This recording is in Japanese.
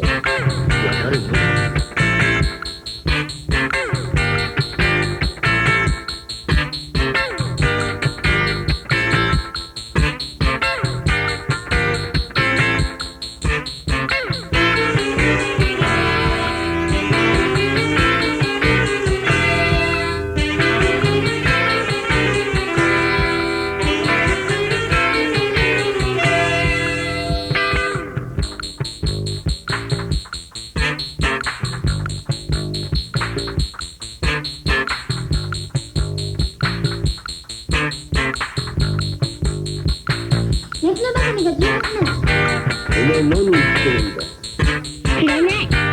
Gracias. お前何言ってるんだ？知らない。